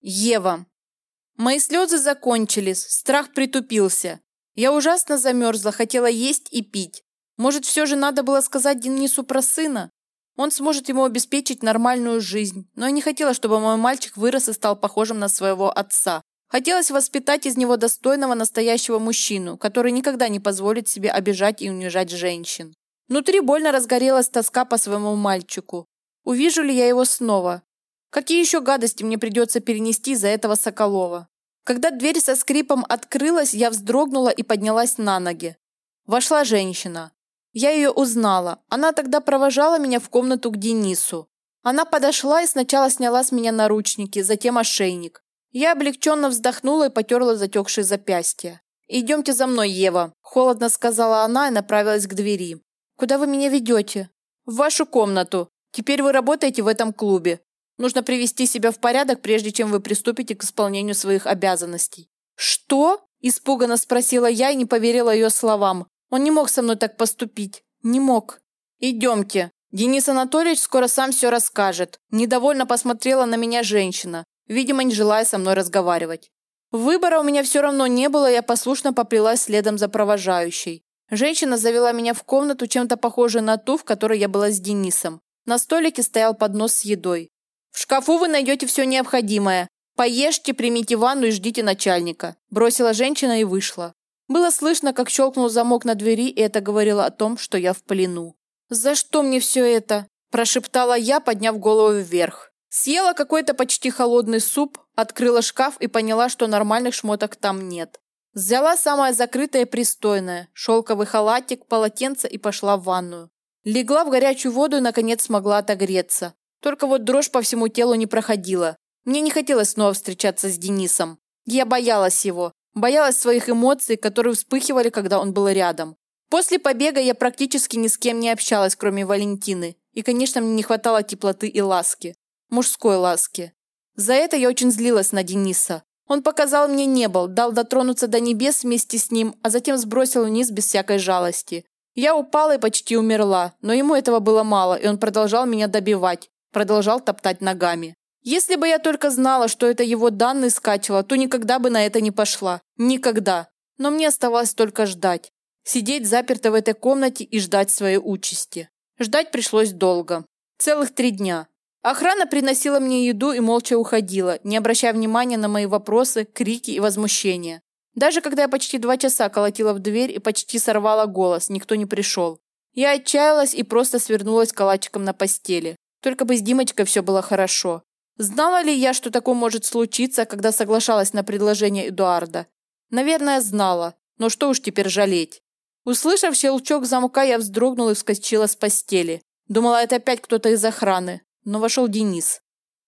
Ева. Мои слезы закончились, страх притупился. Я ужасно замерзла, хотела есть и пить. Может, все же надо было сказать Денису про сына? Он сможет ему обеспечить нормальную жизнь. Но я не хотела, чтобы мой мальчик вырос и стал похожим на своего отца. Хотелось воспитать из него достойного настоящего мужчину, который никогда не позволит себе обижать и унижать женщин. Внутри больно разгорелась тоска по своему мальчику. Увижу ли я его снова? Какие еще гадости мне придется перенести из-за этого Соколова? Когда дверь со скрипом открылась, я вздрогнула и поднялась на ноги. Вошла женщина. Я ее узнала. Она тогда провожала меня в комнату к Денису. Она подошла и сначала сняла с меня наручники, затем ошейник. Я облегченно вздохнула и потерла затекшие запястья. «Идемте за мной, Ева», – холодно сказала она и направилась к двери. «Куда вы меня ведете?» «В вашу комнату. Теперь вы работаете в этом клубе. Нужно привести себя в порядок, прежде чем вы приступите к исполнению своих обязанностей». «Что?» – испуганно спросила я и не поверила ее словам. Он не мог со мной так поступить. Не мог. «Идемте. Денис Анатольевич скоро сам все расскажет». Недовольно посмотрела на меня женщина, видимо, не желая со мной разговаривать. Выбора у меня все равно не было, я послушно поплелась следом за провожающей. Женщина завела меня в комнату, чем-то похожую на ту, в которой я была с Денисом. На столике стоял поднос с едой. Шкафу вы найдете все необходимое. Поешьте, примите ванну и ждите начальника. Бросила женщина и вышла. Было слышно, как щелкнул замок на двери, и это говорило о том, что я в плену. «За что мне все это?» – прошептала я, подняв голову вверх. Съела какой-то почти холодный суп, открыла шкаф и поняла, что нормальных шмоток там нет. Взяла самое закрытое и пристойное – шелковый халатик, полотенце и пошла в ванную. Легла в горячую воду и, наконец, смогла отогреться. Только вот дрожь по всему телу не проходила. Мне не хотелось снова встречаться с Денисом. Я боялась его. Боялась своих эмоций, которые вспыхивали, когда он был рядом. После побега я практически ни с кем не общалась, кроме Валентины. И, конечно, мне не хватало теплоты и ласки. Мужской ласки. За это я очень злилась на Дениса. Он показал мне небо, дал дотронуться до небес вместе с ним, а затем сбросил вниз без всякой жалости. Я упала и почти умерла, но ему этого было мало, и он продолжал меня добивать продолжал топтать ногами. Если бы я только знала, что это его данные скачивало, то никогда бы на это не пошла. Никогда. Но мне оставалось только ждать. Сидеть заперто в этой комнате и ждать своей участи. Ждать пришлось долго. Целых три дня. Охрана приносила мне еду и молча уходила, не обращая внимания на мои вопросы, крики и возмущения. Даже когда я почти два часа колотила в дверь и почти сорвала голос, никто не пришел. Я отчаялась и просто свернулась калачиком на постели. Только бы с Димочкой все было хорошо. Знала ли я, что такое может случиться, когда соглашалась на предложение Эдуарда? Наверное, знала, но что уж теперь жалеть. Услышав щелчок замка, я вздрогнула и вскочила с постели. Думала, это опять кто-то из охраны, но вошел Денис.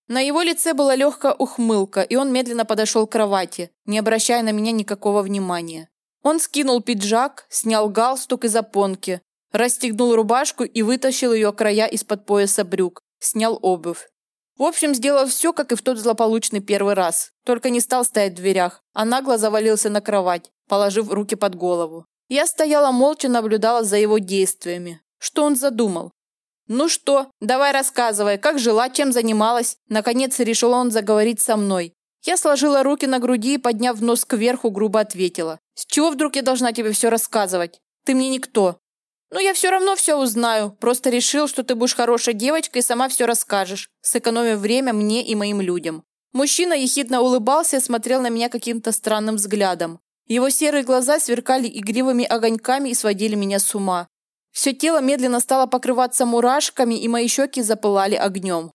На его лице была легкая ухмылка, и он медленно подошел к кровати, не обращая на меня никакого внимания. Он скинул пиджак, снял галстук и запонки, Расстегнул рубашку и вытащил ее края из-под пояса брюк. Снял обувь. В общем, сделал все, как и в тот злополучный первый раз. Только не стал стоять в дверях, а нагло завалился на кровать, положив руки под голову. Я стояла молча, наблюдала за его действиями. Что он задумал? «Ну что, давай рассказывай, как жила, чем занималась?» Наконец решил он заговорить со мной. Я сложила руки на груди и, подняв нос кверху, грубо ответила. «С чего вдруг я должна тебе все рассказывать? Ты мне никто. «Ну, я все равно все узнаю. Просто решил, что ты будешь хорошей девочкой и сама все расскажешь, сэкономив время мне и моим людям». Мужчина ехидно улыбался и смотрел на меня каким-то странным взглядом. Его серые глаза сверкали игривыми огоньками и сводили меня с ума. Все тело медленно стало покрываться мурашками, и мои щеки запылали огнем.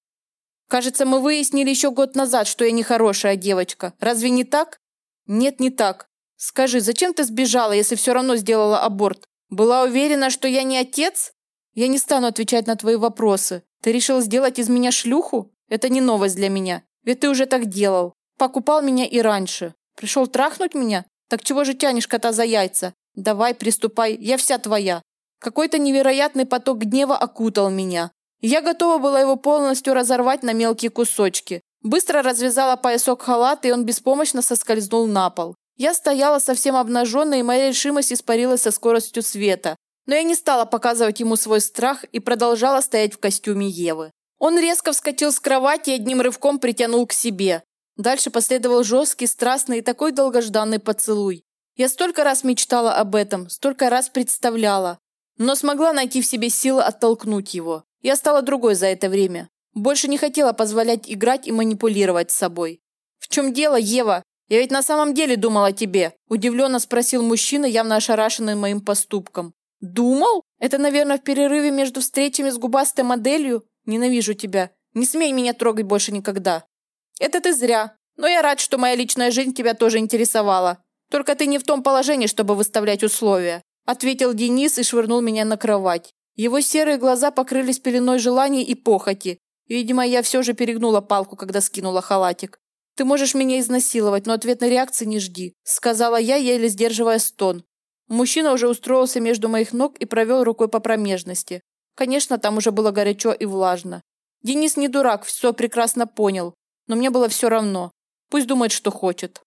«Кажется, мы выяснили еще год назад, что я не хорошая девочка. Разве не так?» «Нет, не так. Скажи, зачем ты сбежала, если все равно сделала аборт? Была уверена, что я не отец? Я не стану отвечать на твои вопросы. Ты решил сделать из меня шлюху? Это не новость для меня. Ведь ты уже так делал. Покупал меня и раньше. Пришел трахнуть меня? Так чего же тянешь кота за яйца? Давай, приступай, я вся твоя. Какой-то невероятный поток гнева окутал меня. Я готова была его полностью разорвать на мелкие кусочки. Быстро развязала поясок халата, и он беспомощно соскользнул на пол. Я стояла совсем обнаженная, и моя решимость испарилась со скоростью света. Но я не стала показывать ему свой страх и продолжала стоять в костюме Евы. Он резко вскочил с кровати и одним рывком притянул к себе. Дальше последовал жесткий, страстный и такой долгожданный поцелуй. Я столько раз мечтала об этом, столько раз представляла, но смогла найти в себе силы оттолкнуть его. Я стала другой за это время. Больше не хотела позволять играть и манипулировать собой. «В чем дело, Ева? Я ведь на самом деле думал о тебе», удивленно спросил мужчина, явно ошарашенный моим поступком. «Думал? Это, наверное, в перерыве между встречами с губастой моделью? Ненавижу тебя. Не смей меня трогать больше никогда». «Это ты зря. Но я рад, что моя личная жизнь тебя тоже интересовала. Только ты не в том положении, чтобы выставлять условия», ответил Денис и швырнул меня на кровать. Его серые глаза покрылись пеленой желаний и похоти. Видимо, я все же перегнула палку, когда скинула халатик. «Ты можешь меня изнасиловать, но ответной реакции не жди», сказала я, еле сдерживая стон. Мужчина уже устроился между моих ног и провел рукой по промежности. Конечно, там уже было горячо и влажно. Денис не дурак, все прекрасно понял. Но мне было все равно. Пусть думает, что хочет.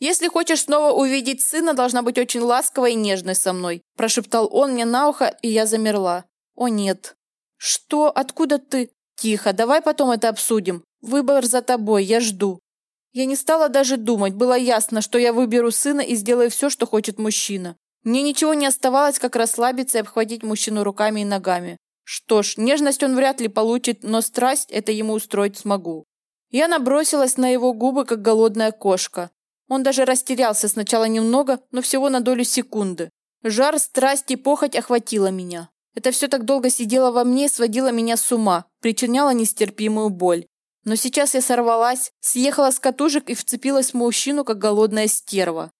«Если хочешь снова увидеть сына, должна быть очень ласковой и нежной со мной», прошептал он мне на ухо, и я замерла. «О нет». «Что? Откуда ты?» «Тихо, давай потом это обсудим. Выбор за тобой, я жду». Я не стала даже думать, было ясно, что я выберу сына и сделаю все, что хочет мужчина. Мне ничего не оставалось, как расслабиться и обхватить мужчину руками и ногами. Что ж, нежность он вряд ли получит, но страсть это ему устроить смогу. Я набросилась на его губы, как голодная кошка. Он даже растерялся сначала немного, но всего на долю секунды. Жар, страсть и похоть охватило меня. Это все так долго сидело во мне и сводило меня с ума, причиняло нестерпимую боль. Но сейчас я сорвалась, съехала с катушек и вцепилась в мужчину, как голодная стерва.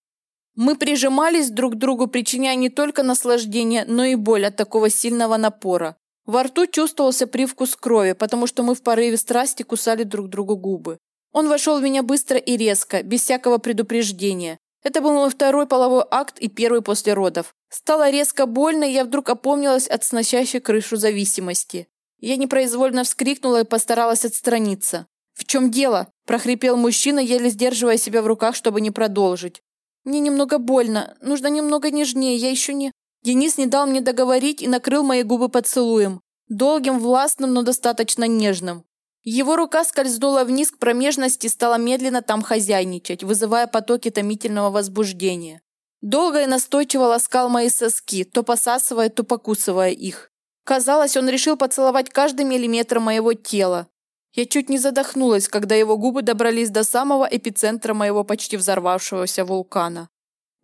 Мы прижимались друг к другу, причиняя не только наслаждение, но и боль от такого сильного напора. Во рту чувствовался привкус крови, потому что мы в порыве страсти кусали друг другу губы. Он вошел в меня быстро и резко, без всякого предупреждения. Это был мой второй половой акт и первый после родов. Стало резко больно, и я вдруг опомнилась от сносящей крышу зависимости. Я непроизвольно вскрикнула и постаралась отстраниться. «В чем дело?» – прохрипел мужчина, еле сдерживая себя в руках, чтобы не продолжить. Мне немного больно, нужно немного нежнее, я еще не...» Денис не дал мне договорить и накрыл мои губы поцелуем. Долгим, властным, но достаточно нежным. Его рука скользнула вниз к промежности и стала медленно там хозяйничать, вызывая потоки томительного возбуждения. Долго и настойчиво ласкал мои соски, то посасывая, то покусывая их. Казалось, он решил поцеловать каждый миллиметр моего тела. Я чуть не задохнулась, когда его губы добрались до самого эпицентра моего почти взорвавшегося вулкана.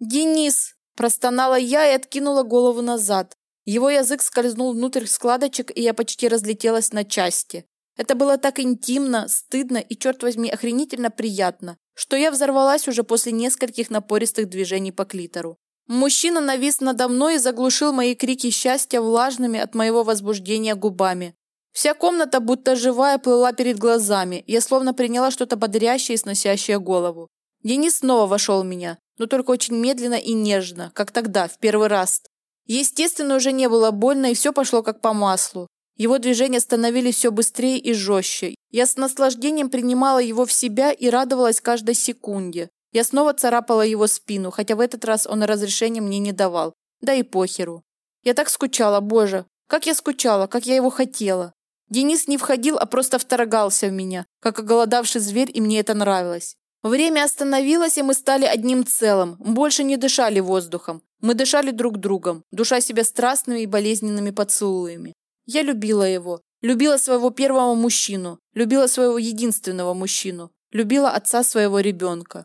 «Денис!» – простонала я и откинула голову назад. Его язык скользнул внутрь складочек, и я почти разлетелась на части. Это было так интимно, стыдно и, черт возьми, охренительно приятно, что я взорвалась уже после нескольких напористых движений по клитору. Мужчина навис надо мной и заглушил мои крики счастья влажными от моего возбуждения губами. Вся комната, будто живая, плыла перед глазами. Я словно приняла что-то бодрящее и сносящее голову. Денис снова вошел в меня, но только очень медленно и нежно, как тогда, в первый раз. Естественно, уже не было больно, и все пошло как по маслу. Его движения становились все быстрее и жестче. Я с наслаждением принимала его в себя и радовалась каждой секунде. Я снова царапала его спину, хотя в этот раз он разрешения мне не давал. Да и похеру. Я так скучала, боже. Как я скучала, как я его хотела. Денис не входил, а просто вторгался в меня, как оголодавший зверь, и мне это нравилось. Время остановилось, и мы стали одним целым, больше не дышали воздухом. Мы дышали друг другом, душа себя страстными и болезненными поцелуями. Я любила его, любила своего первого мужчину, любила своего единственного мужчину, любила отца своего ребенка.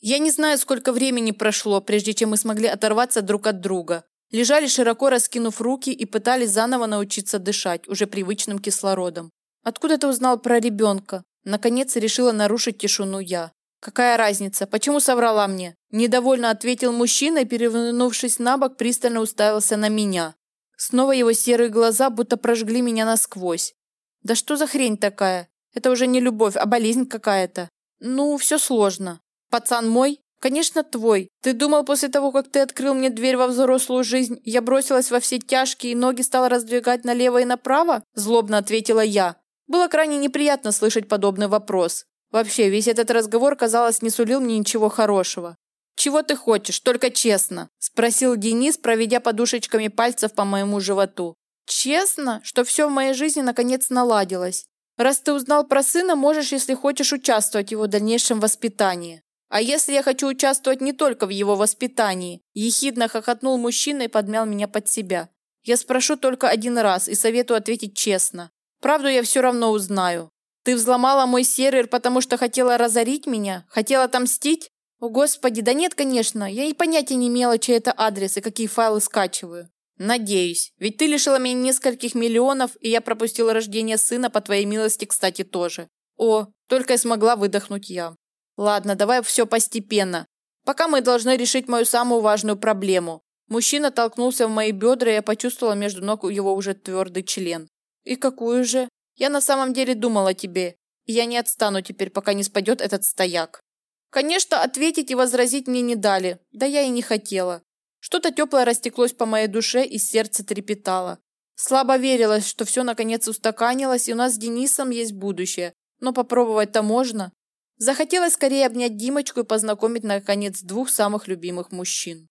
Я не знаю, сколько времени прошло, прежде чем мы смогли оторваться друг от друга. Лежали широко раскинув руки и пытались заново научиться дышать, уже привычным кислородом. «Откуда ты узнал про ребенка?» Наконец решила нарушить тишину я. «Какая разница? Почему соврала мне?» Недовольно ответил мужчина перевернувшись на бок, пристально уставился на меня. Снова его серые глаза будто прожгли меня насквозь. «Да что за хрень такая? Это уже не любовь, а болезнь какая-то. Ну, все сложно. Пацан мой? «Конечно, твой. Ты думал, после того, как ты открыл мне дверь во взрослую жизнь, я бросилась во все тяжкие и ноги стала раздвигать налево и направо?» Злобно ответила я. Было крайне неприятно слышать подобный вопрос. Вообще, весь этот разговор, казалось, не сулил мне ничего хорошего. «Чего ты хочешь? Только честно?» – спросил Денис, проведя подушечками пальцев по моему животу. «Честно? Что все в моей жизни наконец наладилось. Раз ты узнал про сына, можешь, если хочешь, участвовать в его дальнейшем воспитании. А если я хочу участвовать не только в его воспитании? Ехидно хохотнул мужчина и подмял меня под себя. Я спрошу только один раз и советую ответить честно. Правду я все равно узнаю. Ты взломала мой сервер, потому что хотела разорить меня? Хотела отомстить? О, Господи, да нет, конечно. Я и понятия не имела, чей это адрес и какие файлы скачиваю. Надеюсь. Ведь ты лишила меня нескольких миллионов, и я пропустила рождение сына, по твоей милости, кстати, тоже. О, только и смогла выдохнуть я. Ладно, давай все постепенно. Пока мы должны решить мою самую важную проблему. Мужчина толкнулся в мои бедра, и я почувствовала между ног его уже твердый член. И какую же? Я на самом деле думала о тебе. И я не отстану теперь, пока не спадет этот стояк. Конечно, ответить и возразить мне не дали. Да я и не хотела. Что-то теплое растеклось по моей душе, и сердце трепетало. Слабо верилось, что все наконец устаканилось, и у нас с Денисом есть будущее. Но попробовать-то можно. Захотелось скорее обнять Димочку и познакомить, наконец, двух самых любимых мужчин.